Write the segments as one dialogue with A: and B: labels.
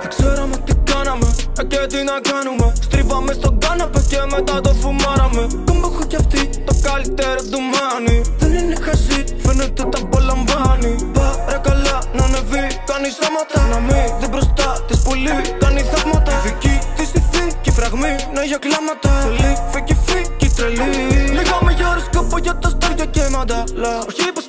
A: Δεν ξέραμε τι κάναμε ε, και τι να κάνουμε Στρίβαμε στον κάναπε και μετά το φουμάραμε Κόμπαχο κι αυτή το καλύτερο του μάνι. Δεν είναι χαζή, φαίνεται τα απολαμβάνει. Πάρα καλά να ανεβεί, κάνει σώματα Να μην δεν μπροστά τη πολύ, κάνει θαύματα. Δική της η και φραγμή να για κλάματα. Θέλει φίκη φίκη τρελή. Λίγαμε για οροσκόπο για τα στάρια και μανταλά Όχι πως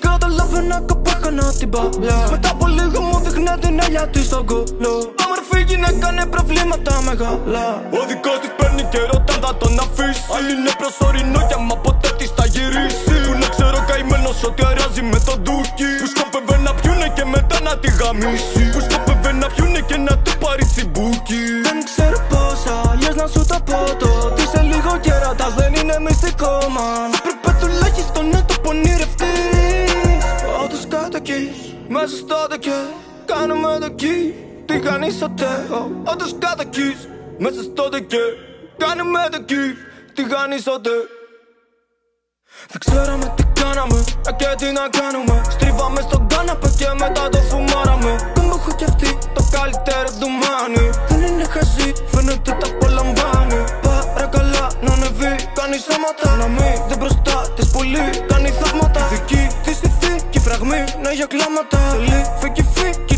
A: καταλάβαινα κάπου έκανα την μπαλιά Μετά από λίγο μου δείχνε την έλια της στον κόλλο Όμορφη γυναίκα είναι προβλήματα μεγάλα. Ο δικός της παίρνει καιρό όταν θα τον αφήσει. Άλλη είναι προσωρινό για μα ποτέ της θα γυρίσει. Που να ξέρω καημένος ότι αράζει με τον ντούκι Που σκόπευε να πιούνε και μετά να τη γαμίσει. Που σκόπευε να πιούνε και να του πάρει τσιμπούκι. Δεν ξέρω πώς αλλιώς να σου το πω το. Ότι σε λίγο κερατάς δεν είναι μυστικό man Όντως κατοικείς μέσα στο δεκέ Κάνουμε το κι. Τι κάνεις ποτέ Όντως κατοικείς. Μέσα στο δεκέ Κάνουμε το κι. Τι κάνεις ποτέ δεν ξέραμε τι κάναμε ε, και τι να κάνουμε. Στρίβαμε στον κάναπε και μετά το φουμάραμε. Κόμπο έχω κι αυτή το καλύτερο του μάνι. Δεν είναι χαζί, φαίνεται τα απολαμβάνει. Πάρε καλά να ανεβεί, κάνει σώματα Να μην δει μπροστά Hey, je glad dat hij lief, ik je freak